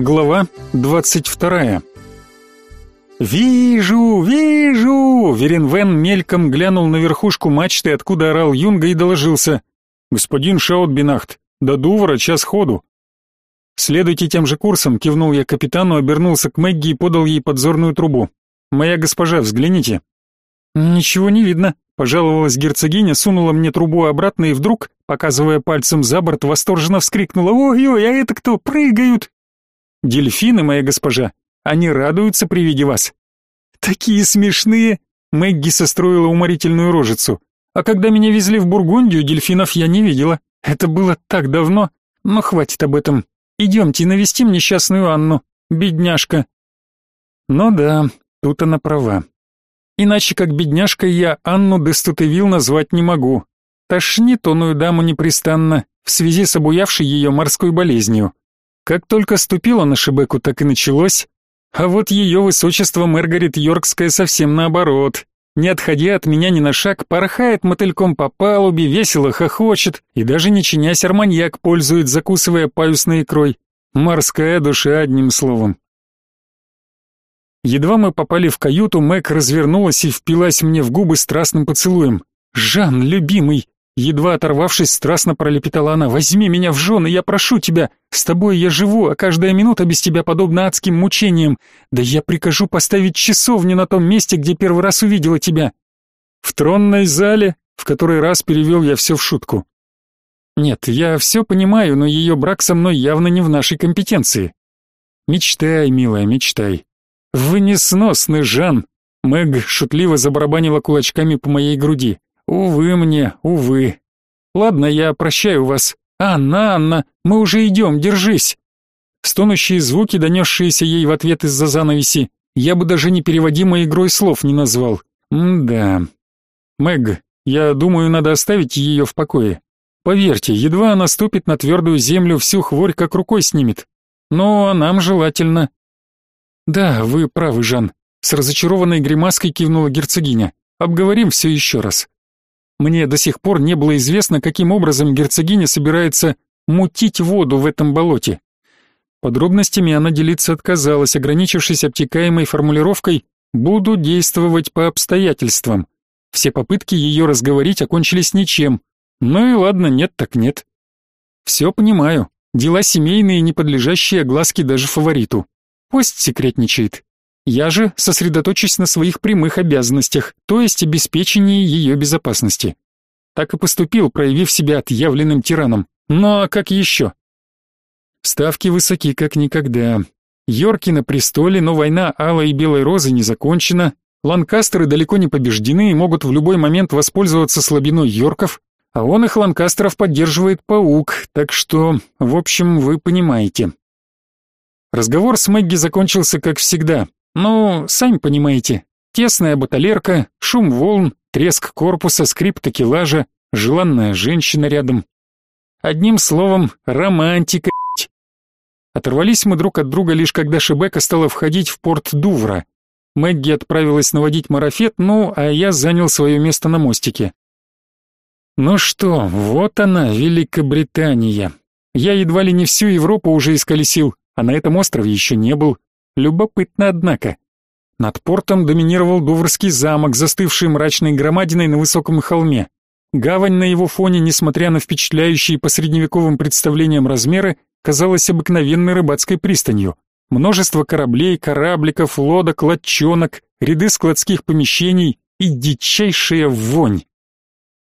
Глава 22. «Вижу, вижу!» Веренвен мельком глянул на верхушку мачты, откуда орал Юнга и доложился. «Господин Шаутбинахт, до Дувра час ходу». «Следуйте тем же курсом», — кивнул я капитану, обернулся к Мэгги и подал ей подзорную трубу. «Моя госпожа, взгляните». «Ничего не видно», — пожаловалась герцогиня, сунула мне трубу обратно и вдруг, показывая пальцем за борт, восторженно вскрикнула «Ой-ой, а это кто? Прыгают!» Дельфины, моя госпожа, они радуются при виде вас. Такие смешные. Мэгги состроила уморительную рожицу. А когда меня везли в Бургундию, дельфинов я не видела. Это было так давно. Но хватит об этом. Идемте навестим несчастную Анну. Бедняжка. Ну да, тут она права. Иначе как бедняжкой я Анну Дестутевил назвать не могу. Тошнит оную даму непрестанно в связи с обуявшей ее морской болезнью. Как только ступила на Шебеку, так и началось. А вот ее высочество Мэргарит Йоркская совсем наоборот. Не отходя от меня ни на шаг, порхает мотыльком по палубе, весело хохочет и даже не чинясь арманьяк пользует, закусывая паюсной икрой. Морская душа, одним словом. Едва мы попали в каюту, Мэг развернулась и впилась мне в губы страстным поцелуем. «Жан, любимый, Едва оторвавшись, страстно пролепетала она. «Возьми меня в жены, я прошу тебя! С тобой я живу, а каждая минута без тебя подобна адским мучениям. Да я прикажу поставить часовню на том месте, где первый раз увидела тебя!» «В тронной зале?» В который раз перевел я все в шутку. «Нет, я все понимаю, но ее брак со мной явно не в нашей компетенции». «Мечтай, милая, мечтай». «Вы несносный, Жан!» Мэг шутливо забарабанила кулачками по моей груди. Увы мне, увы. Ладно, я прощаю вас. Анна, Анна, мы уже идем, держись. Стонущие звуки, донесшиеся ей в ответ из-за занавеси, я бы даже непереводимой игрой слов не назвал. М-да. Мэг, я думаю, надо оставить ее в покое. Поверьте, едва она ступит на твердую землю, всю хворь как рукой снимет. Но нам желательно. Да, вы правы, Жан. С разочарованной гримаской кивнула герцогиня. Обговорим все еще раз. Мне до сих пор не было известно, каким образом герцогиня собирается мутить воду в этом болоте. Подробностями она делиться отказалась, ограничившись обтекаемой формулировкой «буду действовать по обстоятельствам». Все попытки ее разговорить окончились ничем. Ну и ладно, нет так нет. Все понимаю. Дела семейные, не подлежащие огласке даже фавориту. Пусть секретничает. Я же сосредоточусь на своих прямых обязанностях, то есть обеспечении ее безопасности. Так и поступил, проявив себя отъявленным тираном. Но как еще? Ставки высоки как никогда. Йорки на престоле, но война Алой и Белой Розы не закончена. Ланкастеры далеко не побеждены и могут в любой момент воспользоваться слабиной Йорков, а он их Ланкастеров поддерживает паук, так что, в общем, вы понимаете. Разговор с Мэгги закончился как всегда. Ну, сами понимаете, тесная баталерка, шум волн, треск корпуса, скрип такелажа, желанная женщина рядом. Одним словом, романтика. Оторвались мы друг от друга лишь когда Шебека стала входить в порт Дувра. Мэгги отправилась наводить марафет, ну, а я занял свое место на мостике. Ну что, вот она, Великобритания. Я едва ли не всю Европу уже исколесил, а на этом острове еще не был. Любопытно, однако. Над портом доминировал Дуврский замок, застывший мрачной громадиной на высоком холме. Гавань на его фоне, несмотря на впечатляющие по средневековым представлениям размеры, казалась обыкновенной рыбацкой пристанью. Множество кораблей, корабликов, лодок, лодчонок, ряды складских помещений и дичайшая вонь.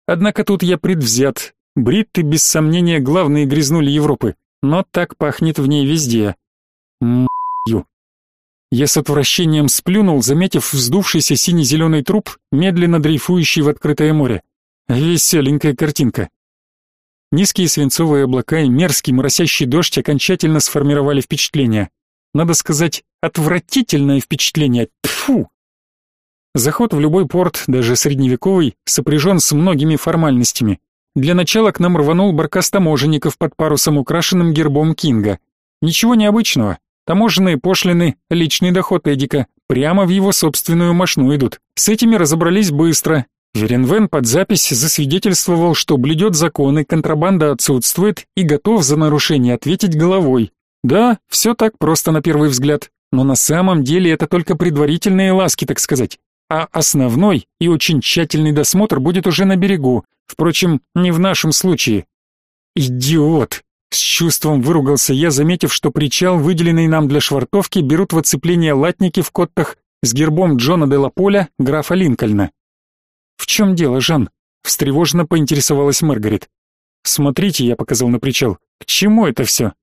Однако тут я предвзят. Бритты, без сомнения, главные грязнули Европы, но так пахнет в ней везде. М***ю. Я с отвращением сплюнул, заметив вздувшийся сине-зеленый труп, медленно дрейфующий в открытое море. Веселенькая картинка. Низкие свинцовые облака и мерзкий моросящий дождь окончательно сформировали впечатление. Надо сказать, отвратительное впечатление. Тфу. Заход в любой порт, даже средневековый, сопряжен с многими формальностями. Для начала к нам рванул баркас таможенников под парусом, украшенным гербом Кинга. Ничего необычного, Таможенные пошлины, личный доход Эдика, прямо в его собственную мошну идут. С этими разобрались быстро. Веренвен под запись засвидетельствовал, что блюдет законы, контрабанда отсутствует и готов за нарушение ответить головой. Да, все так просто на первый взгляд, но на самом деле это только предварительные ласки, так сказать. А основной и очень тщательный досмотр будет уже на берегу. Впрочем, не в нашем случае. Идиот! С чувством выругался я, заметив, что причал, выделенный нам для швартовки, берут в оцепление латники в коттах с гербом Джона де Лаполя, графа Линкольна. «В чем дело, Жан?» — встревоженно поинтересовалась Маргарет. «Смотрите», — я показал на причал, — «к чему это все?»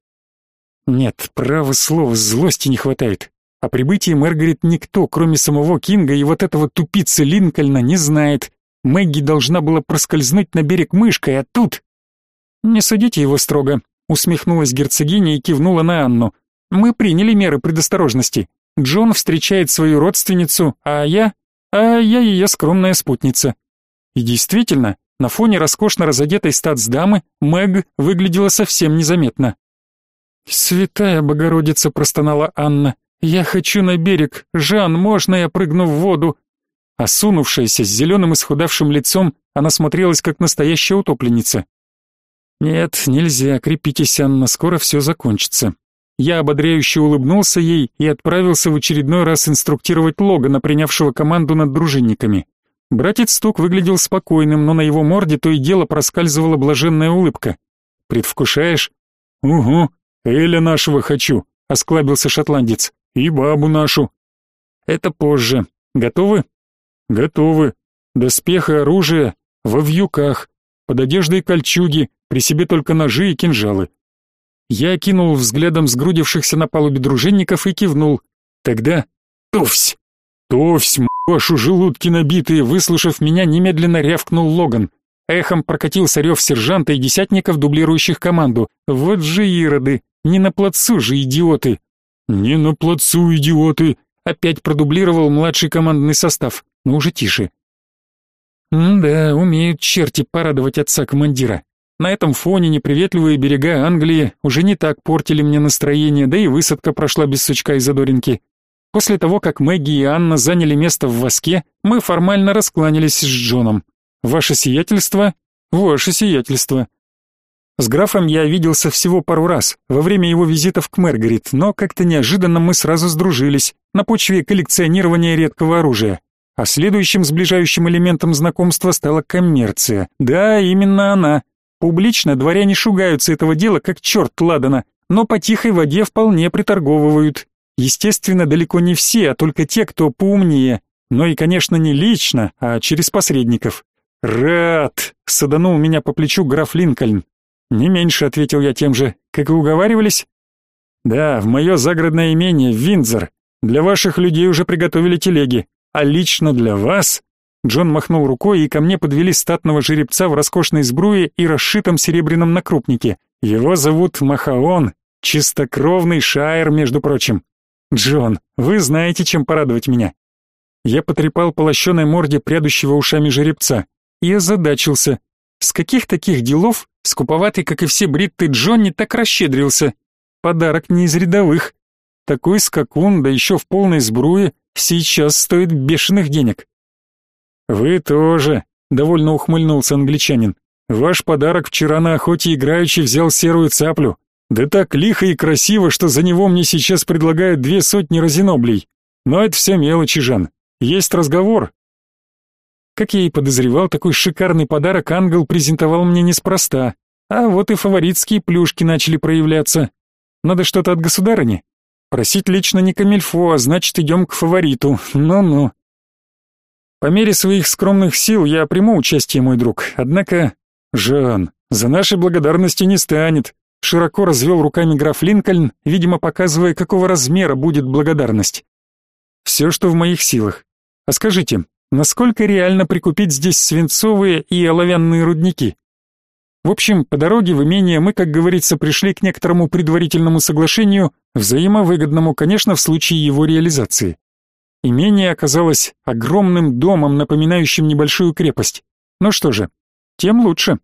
Нет, право слова, злости не хватает. О прибытии Маргарет никто, кроме самого Кинга и вот этого тупицы Линкольна, не знает. Мэгги должна была проскользнуть на берег мышкой, а тут... Не судите его строго, усмехнулась герцогиня и кивнула на Анну. Мы приняли меры предосторожности. Джон встречает свою родственницу, а я... А я ее скромная спутница. И действительно, на фоне роскошно разодетой статсдамы Мэг выглядела совсем незаметно. «Святая Богородица!» — простонала Анна. «Я хочу на берег! Жан, можно я прыгну в воду?» Осунувшаяся, с зеленым исхудавшим лицом, она смотрелась как настоящая утопленница. «Нет, нельзя, крепитесь, Анна, скоро все закончится». Я ободряюще улыбнулся ей и отправился в очередной раз инструктировать Логана, принявшего команду над дружинниками. Братец Стук выглядел спокойным, но на его морде то и дело проскальзывала блаженная улыбка. «Предвкушаешь?» «Угу, Эля нашего хочу», — осклабился шотландец. «И бабу нашу». «Это позже. Готовы?» «Готовы. Доспех и оружие во вьюках, под одеждой кольчуги, при себе только ножи и кинжалы. Я окинул взглядом сгрудившихся на палубе дружинников и кивнул. Тогда «Туфсь! Туфсь, вашу желудки набитые!» Выслушав меня, немедленно рявкнул Логан. Эхом прокатился рев сержанта и десятников, дублирующих команду. «Вот же ироды! Не на плацу же, идиоты!» «Не на плацу, идиоты!» Опять продублировал младший командный состав, но уже тише. «Да, умеют черти порадовать отца командира. На этом фоне неприветливые берега Англии уже не так портили мне настроение, да и высадка прошла без сучка и задоринки. После того, как Мэгги и Анна заняли место в воске, мы формально раскланялись с Джоном. Ваше сиятельство, ваше сиятельство. С графом я виделся всего пару раз, во время его визитов к Мэргарит, но как-то неожиданно мы сразу сдружились, на почве коллекционирования редкого оружия. А следующим сближающим элементом знакомства стала коммерция. Да, именно она. Публично дворяне шугаются этого дела, как черт ладана, но по тихой воде вполне приторговывают. Естественно, далеко не все, а только те, кто поумнее. Но и, конечно, не лично, а через посредников. «Рад!» — саданул меня по плечу граф Линкольн. «Не меньше», — ответил я тем же. «Как и уговаривались?» «Да, в мое загородное имение, в Виндзор. Для ваших людей уже приготовили телеги. А лично для вас Джон махнул рукой, и ко мне подвели статного жеребца в роскошной сбруе и расшитом серебряном накрупнике. Его зовут Махаон, чистокровный шайер, между прочим. Джон, вы знаете, чем порадовать меня. Я потрепал по лощеной морде прядущего ушами жеребца и озадачился. С каких таких делов скуповатый, как и все бритты, Джон не так расщедрился? Подарок не из рядовых. Такой скакун, да еще в полной сбруе, сейчас стоит бешеных денег. «Вы тоже», — довольно ухмыльнулся англичанин. «Ваш подарок вчера на охоте играючи взял серую цаплю. Да так лихо и красиво, что за него мне сейчас предлагают две сотни разиноблей. Но это все мелочи, Жан. Есть разговор». Как я и подозревал, такой шикарный подарок ангел презентовал мне неспроста. А вот и фаворитские плюшки начали проявляться. Надо что-то от государыни. Просить лично не камильфо, а значит идем к фавориту. Ну-ну. По мере своих скромных сил я приму участие, мой друг. Однако, Жан, за нашей благодарности не станет. Широко развел руками граф Линкольн, видимо, показывая, какого размера будет благодарность. Все, что в моих силах. А скажите, насколько реально прикупить здесь свинцовые и оловянные рудники? В общем, по дороге в имение мы, как говорится, пришли к некоторому предварительному соглашению, взаимовыгодному, конечно, в случае его реализации. Имение оказалось огромным домом, напоминающим небольшую крепость. Ну что же, тем лучше.